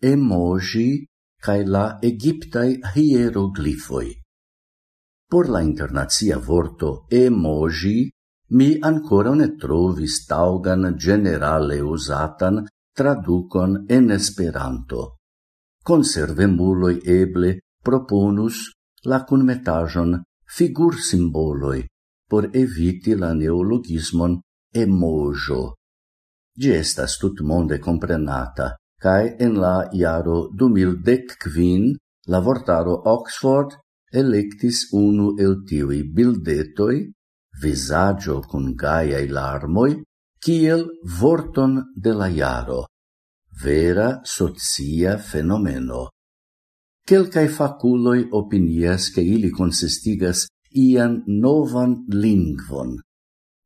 emoji cae la egiptai hieroglifoi. Por la internazia vorto emoji mi ancora ne trovis taugan generale usatan traducon en Esperanto. Conservemuloi eble proponus la cunmetajon figur simboloi por eviti la neologismon emojo. Gi estas tutmonde comprenata, cae en la iaro 2015 la vortaro Oxford electis unu el tiui bildetoi, visaggio cun gaiai larmoi, kiel vorton de la iaro, vera socia fenomeno. Quelcae faculoi opinias che ili consistigas ian novan lingvon.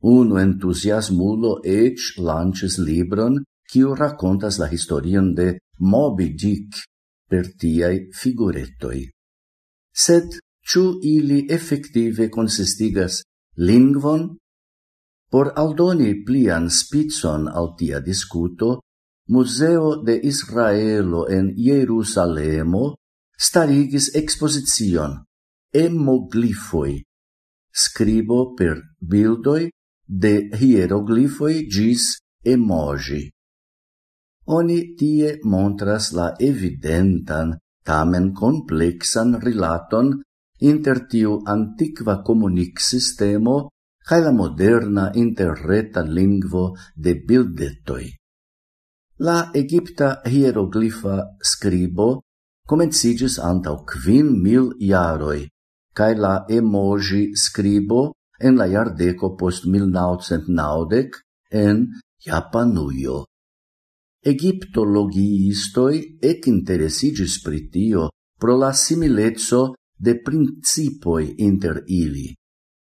Uno entusiasmulo ec lances libron quiu racontas la historion de Moby Dick per tiai figurettoi. Sed, ciu ili effective consistigas lingvon? Por aldoni plian spitzon al tia discuto, Museo de Israelo en Jerusalemo starigis expozicion Emoglifoi, scribo per bildoi de hieroglifoi gis emoji oni tie montras la evidentan, tamen complexan rilaton inter tiu antiqua comunic sistemo cae la moderna interreta lingvo de bildetoi. La Egipta hieroglifa scribo comencigis antau quin mil iaroi, cae la emoji scribo en la iardeco post 1990 en Japanuio. Egiptologiistoi ec interesigis pritio pro la similezzo de principoi inter ili.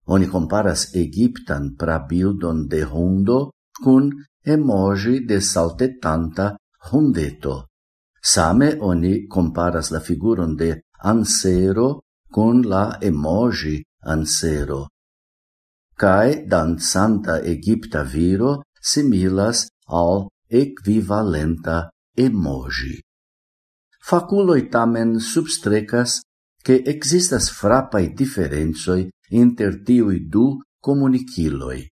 Oni comparas Egiptan prabildon de hundo cun emoji de saltetanta hundeto. Same oni comparas la figuron de ansero con la emoji ansero. Cae danzanta Egipta viro similas al equivalenta emoji. Faculoi tamen substrecas che existas frapai differenzoi inter tiui du comuniciloi.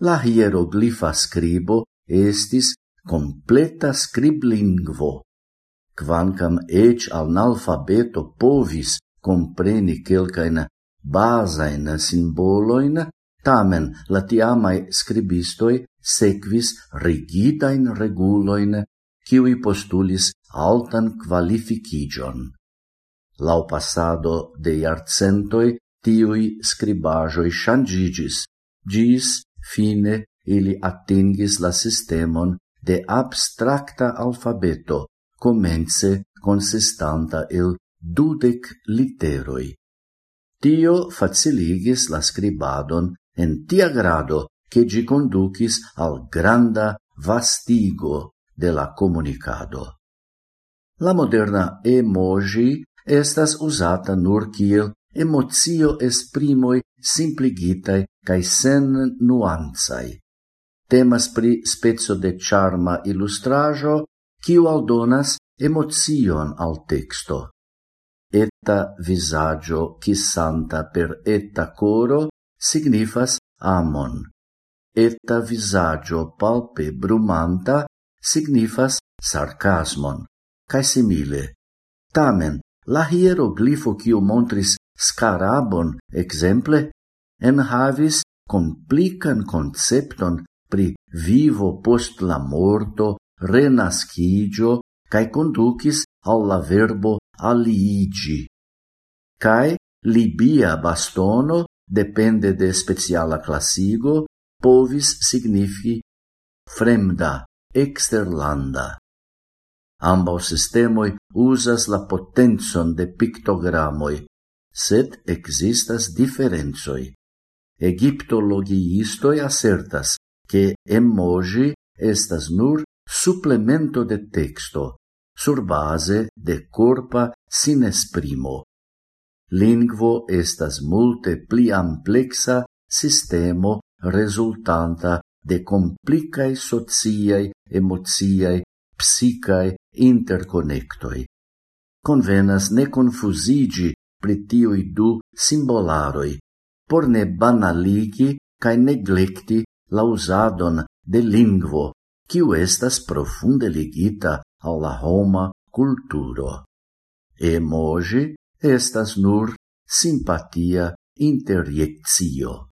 La hieroglifa scribo estis completa scriblingvo, quancam ec analfabeto povis compreni quelcaen basaen simboloin, tamen la tiamae scribistoi sequis rigidain reguloin kiui postulis altan qualificigion. Lau passado de iarcentoi tiui scribajoi changigis, gis fine ili attingis la sistemon de abstracta alfabeto, comence consistanta il dudec literoi. Tio faciligis la scribadon en tia grado che gi conducis al granda vastigo de la comunicado. La moderna emoji estas usata nur kiel emozio esprimoi simpligitai cae sen nuanzai. Temas pri spezzo de charma illustrajo, kiu aldonas emozion al texto. Eta visaggio kissanta per eta coro signifas amon, eta visaggio palpe brumanta signifas sarcasmon, cae simile. Tamen, la hieroglifo quiu montris scarabon, exemple, en havis complican concepton pri vivo post la morto, renascigio, cae conducis alla verbo aliigi. Cae libia bastono depende de speciala classigo povis signifi fremda, exterlanda. Ambau sistemoi usas la potenzon de pictogramoi, sed existas differenzoi. Egiptologiistoi assertas che emoji estas nur supplemento de texto, sur base de corpa sinesprimo. Lingvo estas multe pli amplexa sistemo resultanta de complicae sociae, emoziae, psicae interconnectoi. Convenas ne confusigi pritiui du simbolaroi, por ne banaligi cae neglecti la usadon de lingvo, quiu estas profunde ligita alla Roma culturo. Emoji estas nur simpatia interiectio.